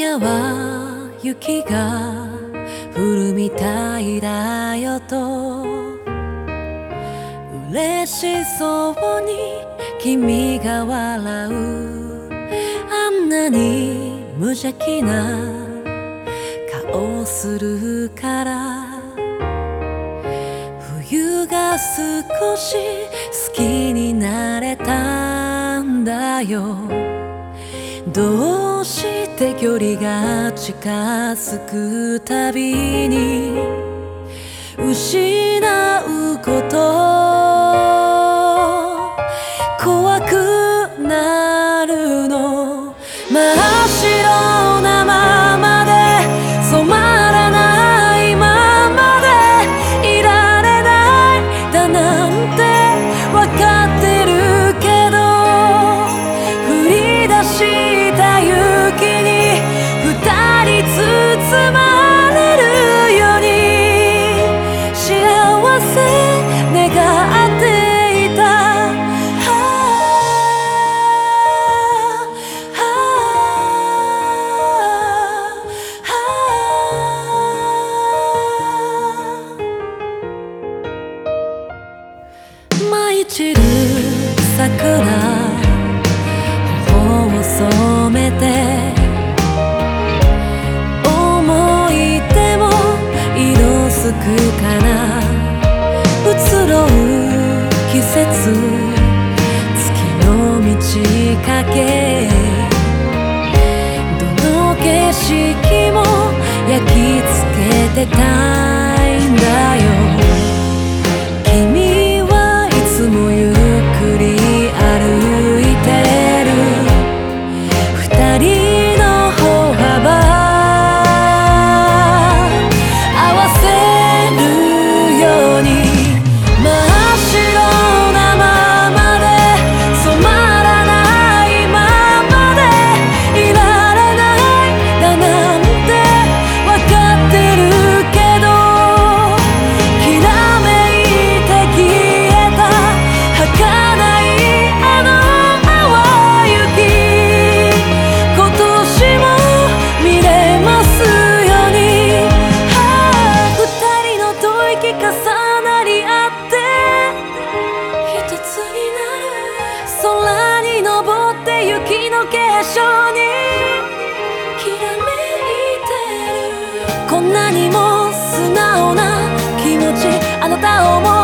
夜は雪が降るみたいだよと。嬉しそうに君が笑う。あんなに無邪気な顔するから。冬が少し好きになれたんだよ。どうして距離が近づくたびに失うこと包まれるように幸せ願っていたはあはあ舞い散る桜頬を染めてかけどの景色も焼き付けてたいんだよ。空に登って雪の結晶にきらめいてる。こんなにも素直な気持ちあなたを思